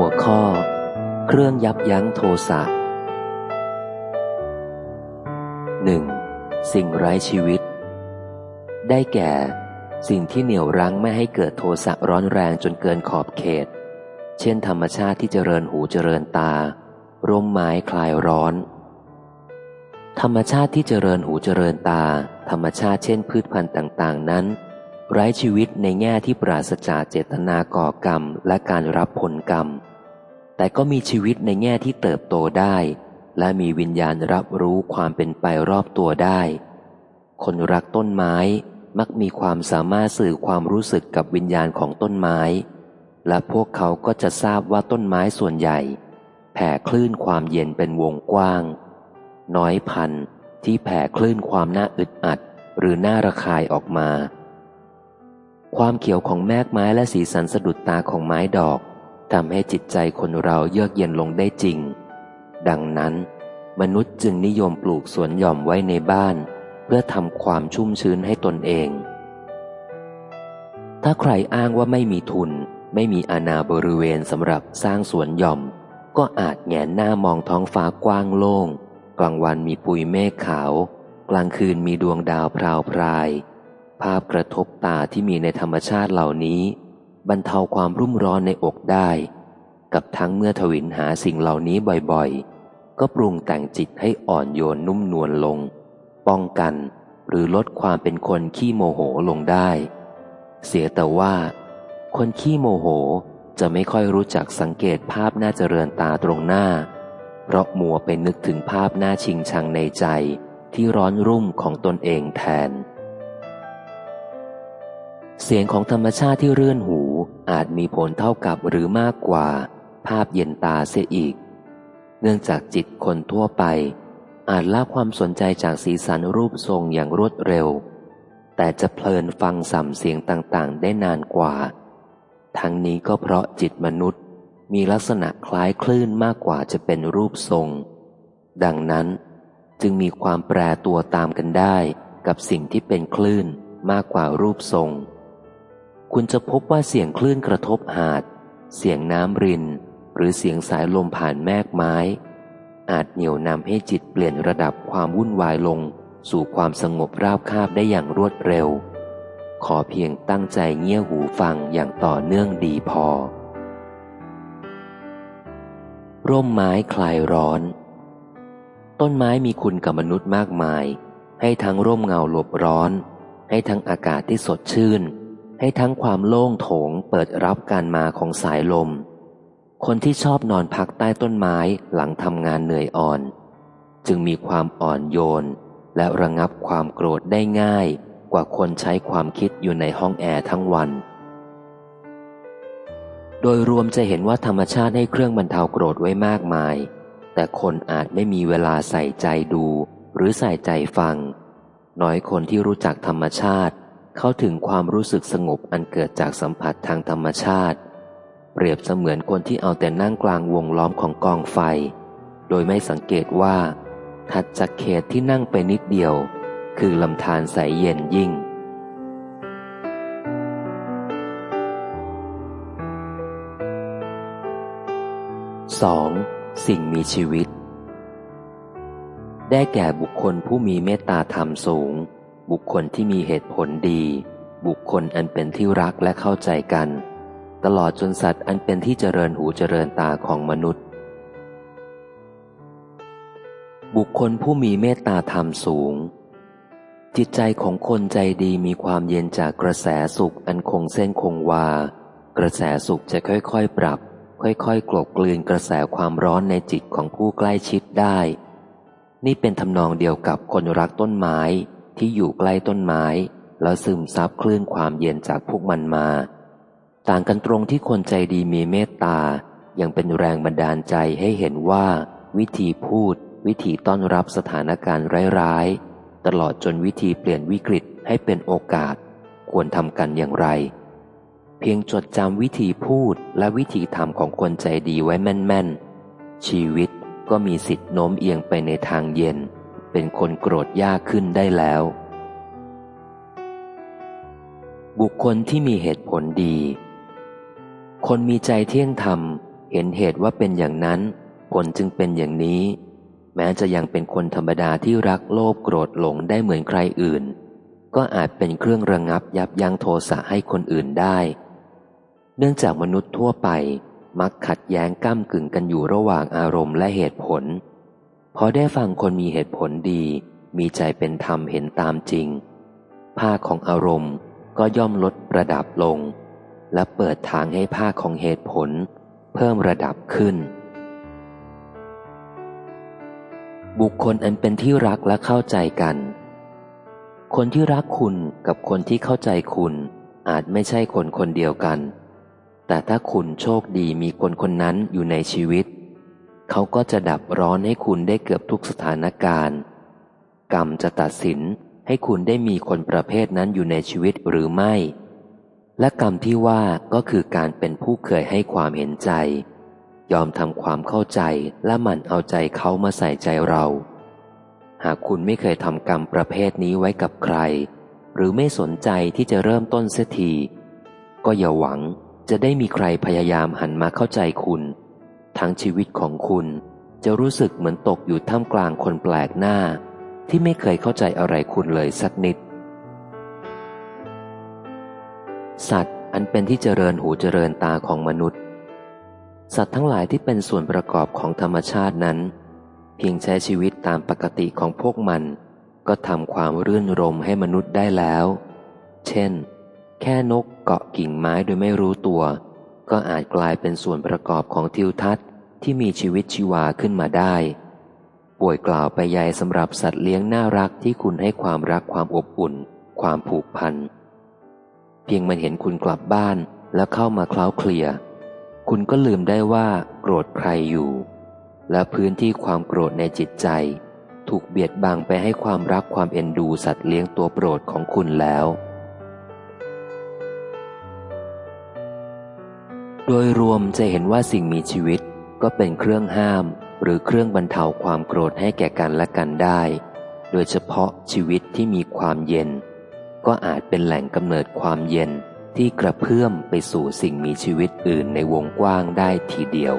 หัวข้อ เครื่องยับยั้งโทสะหนึ่งสิ่งไร้ชีวิต ได้แก่ สิ่งที่เหนี่ยวรั้งไม่ให้เกิดโทสะร้อนแรงจนเกินขอบเขต เช่นธรรมชาติที่เจริญหูเจริญตา ร่มไม้คลายร้อน ธรรมชาติที่เจริญหูเจริญตา ธรรมชาติเช่นพืชพันธุ์ต่าง ๆ นั้น ไร้ชีวิตในแง่ที่ปราศจากเจตนาก่อกรรมและการรับผลกรรม แต่ก็มีชีวิตในแง่ที่เติบโตได้ และมีวิญญาณรับรู้ความเป็นไปรอบตัวได้ คนรักต้นไม้มักมีความสามารถสื่อความรู้สึกกับวิญญาณของต้นไม้ และพวกเขาก็จะทราบว่าต้นไม้ส่วนใหญ่ แผ่คลื่นความเย็นเป็นวงกว้าง น้อยพันที่แผ่คลื่นความน่าอึดอัดหรือน่าระคายออกมา ความเขียวของแมกไม้และสีสันสะดุดตาของไม้ดอกทำให้จิตใจคนเราเยือกเย็นลงได้จริง ดังนั้น มนุษย์จึงนิยมปลูกสวนหย่อมไว้ในบ้าน เพื่อทำความชุ่มชื้นให้ตนเอง ถ้าใครอ้างว่าไม่มีทุน ไม่มีอาณาบริเวณสำหรับสร้างสวนหย่อม ก็อาจแงนหน้ามองท้องฟ้ากว้างโล่ง กลางวันมีปุยเมฆขาว กลางคืนมีดวงดาวพราวพราย ภาพกระทบตาที่มีในธรรมชาติเหล่านี้ บรรเทาความรุ่มร้อนในอกได้ กับทั้งเมื่อทวินหาสิ่งเหล่านี้บ่อยๆ ก็ปรุงแต่งจิตให้อ่อนโยนนุ่มนวลลง ป้องกันหรือลดความเป็นคนขี้โมโหลงได้ เสียแต่ว่า คนขี้โมโหจะไม่ค่อยรู้จักสังเกตภาพหน่าเจริญตาตรงหน้า เพราะมัวไปนึกถึงภาพหน้าชิงชังในใจที่ร้อนรุ่มของตนเองแทน เสียงของธรรมชาติที่เรื่อนหูอาจมีผลเท่ากับหรือมากกว่า ภาพเย็นตาเสียอีก เนื่องจากจิตคนทั่วไป อาจละความสนใจจากสีสันรูปทรงอย่างรวดเร็ว แต่จะเพลินฟังสัมเสียงต่างๆ ได้นานกว่า ทั้งนี้ก็เพราะจิตมนุษย์มีลักษณะคล้ายคลื่นมากกว่าจะเป็นรูปทรง ดังนั้นจึงมีความแปรตัวตามกันได้กับสิ่งที่เป็นคลื่นมากกว่ารูปทรง คุณจะพบว่าเสียงคลื่นกระทบหาด เสียงน้ำริน หรือเสียงสายลมผ่านแมกไม้ อาจเหนี่ยวนำให้จิตเปลี่ยนระดับความวุ่นวายลง สู่ความสงบราบคาบได้อย่างรวดเร็ว ขอเพียงตั้งใจเงี่ยหูฟังอย่างต่อเนื่องดีพอ ร่มไม้คลายร้อน ต้นไม้มีคุณกับมนุษย์มากมาย ให้ทั้งร่มเงาหลบร้อน ให้ทั้งอากาศที่สดชื่น ให้ทั้งความโล่งโถงเปิดรับการมาของสายลม คนที่ชอบนอนพักใต้ต้นไม้หลังทำงานเหนื่อยอ่อน จึงมีความอ่อนโยน และระงับความโกรธได้ง่าย กว่าคนใช้ความคิดอยู่ในห้องแอร์ทั้งวัน โดยรวมจะเห็นว่าธรรมชาติให้เครื่องบรรเทาโกรธไว้มากมาย แต่คนอาจไม่มีเวลาใส่ใจดู หรือใส่ใจฟัง น้อยคนที่รู้จักธรรมชาติ เข้าถึงความรู้สึกสงบอันเกิดจากสัมผัสทางธรรมชาติ เปรียบเสมือนคนที่เอาแต่นั่งกลางวงล้อมของกองไฟ โดยไม่สังเกตว่า ถัดจากเขตที่นั่งไปนิดเดียว คือลำธารใสเย็นยิ่ง 2. สิ่งมีชีวิต ได้แก่บุคคลผู้มีเมตตาธรรมสูง บุคคลที่มีเหตุผลดี บุคคลอันเป็นที่รักและเข้าใจกัน ตลอดจนสัตว์อันเป็นที่เจริญหูเจริญตาของมนุษย์ บุคคลผู้มีเมตตาธรรมสูง จิตใจของคนใจดีมีความเย็นจากกระแสสุขอันคงเส้นคงวา กระแสสุขจะค่อยๆปรับ ค่อยๆกลบกลืนกระแสความร้อนในจิตของผู้ใกล้ชิดได้ นี่เป็นทำนองเดียวกับคนรักต้นไม้ ที่อยู่ใกล้ต้นไม้ แล้วซึมซับคลื่นความเย็นจากพวกมันมา ต่างกันตรงที่คนใจดีมีเมตตา ยังเป็นแรงบันดาลใจให้เห็นว่า วิธีพูด วิธีต้อนรับสถานการณ์ร้ายๆ ตลอดจนวิธีเปลี่ยนวิกฤตให้เป็นโอกาส ควรทำกันอย่างไร เพียงจดจำวิธีพูดและวิธีทำของคนใจดีไว้แม่นๆ ชีวิตก็มีสิทธิ์โน้มเอียงไปในทางเย็น เป็นคนโกรธยากขึ้นได้แล้ว บุคคลที่มีเหตุผลดี คนมีใจเที่ยงธรรม เห็นเหตุว่าเป็นอย่างนั้น ผลจึงเป็นอย่างนี้ แม้จะยังเป็นคนธรรมดาที่รักโลภโกรธหลงได้เหมือนใครอื่น ก็อาจเป็นเครื่องระงับยับยั้งโทสะให้คนอื่นได้ เนื่องจากมนุษย์ทั่วไปมักขัดแย้งก้ามกึ่งกันอยู่ระหว่างอารมณ์และเหตุผล พอได้ฟังคนมีเหตุผลดี มีใจเป็นธรรมเห็นตามจริง ภาคของอารมณ์ก็ย่อมลดระดับลง และเปิดทางให้ภาคของเหตุผล เพิ่มระดับขึ้น บุคคลอันเป็นที่รักและเข้าใจกัน คนที่รักคุณกับคนที่เข้าใจคุณอาจไม่ใช่คนคนเดียวกัน แต่ถ้าคุณโชคดีมีคนคนนั้นอยู่ในชีวิต เขาก็จะดับร้อนให้คุณได้เกือบทุกสถานการณ์ กรรมจะตัดสินให้คุณได้มีคนประเภทนั้นอยู่ในชีวิตหรือไม่ และกรรมที่ว่าก็คือการเป็นผู้เคยให้ความเห็นใจ ยอมทำความเข้าใจและหมั่นเอาใจเขามาใส่ใจเรา หากคุณไม่เคยทำกรรมประเภทนี้ไว้กับใคร หรือไม่สนใจที่จะเริ่มต้นเสียทีก็อย่าหวังจะได้มีใครพยายามหันมาเข้าใจคุณ ทั้งชีวิตของคุณ จะรู้สึกเหมือนตกอยู่ท่ามกลางคนแปลกหน้า ที่ไม่เคยเข้าใจอะไรคุณเลยสักนิด สัตว์อันเป็นที่เจริญหูเจริญตาของมนุษย์ สัตว์ทั้งหลายที่เป็นส่วนประกอบของธรรมชาตินั้น เพียงใช้ชีวิตตามปกติของพวกมัน ก็ทำความรื่นรมให้มนุษย์ได้แล้ว เช่น แค่นกเกาะกิ่งไม้โดยไม่รู้ตัวก็อาจกลายเป็นส่วนประกอบของทิวทัศน์ ที่มีชีวิตชีวาขึ้นมาได้ ป่วยกล่าวไปใหญ่สำหรับสัตว์เลี้ยงน่ารักที่คุณให้ความรักความอบอุ่น ความผูกพัน เพียงมันเห็นคุณกลับบ้านแล้วเข้ามาเคล้าเคลีย คุณก็ลืมได้ว่าโกรธใครอยู่ และพื้นที่ความโกรธในจิตใจ ถูกเบียดบังไปให้ความรักความเอ็นดูสัตว์เลี้ยงตัวโปรดของคุณแล้วโดยรวมจะเห็นว่าสิ่งมีชีวิต ก็เป็นเครื่องห้ามหรือเครื่องบรรเทาความโกรธให้แก่กันและกันได้ โดยเฉพาะชีวิตที่มีความเย็น ก็อาจเป็นแหล่งกำเนิดความเย็นที่กระเพื่อมไปสู่สิ่งมีชีวิตอื่นในวงกว้างได้ทีเดียว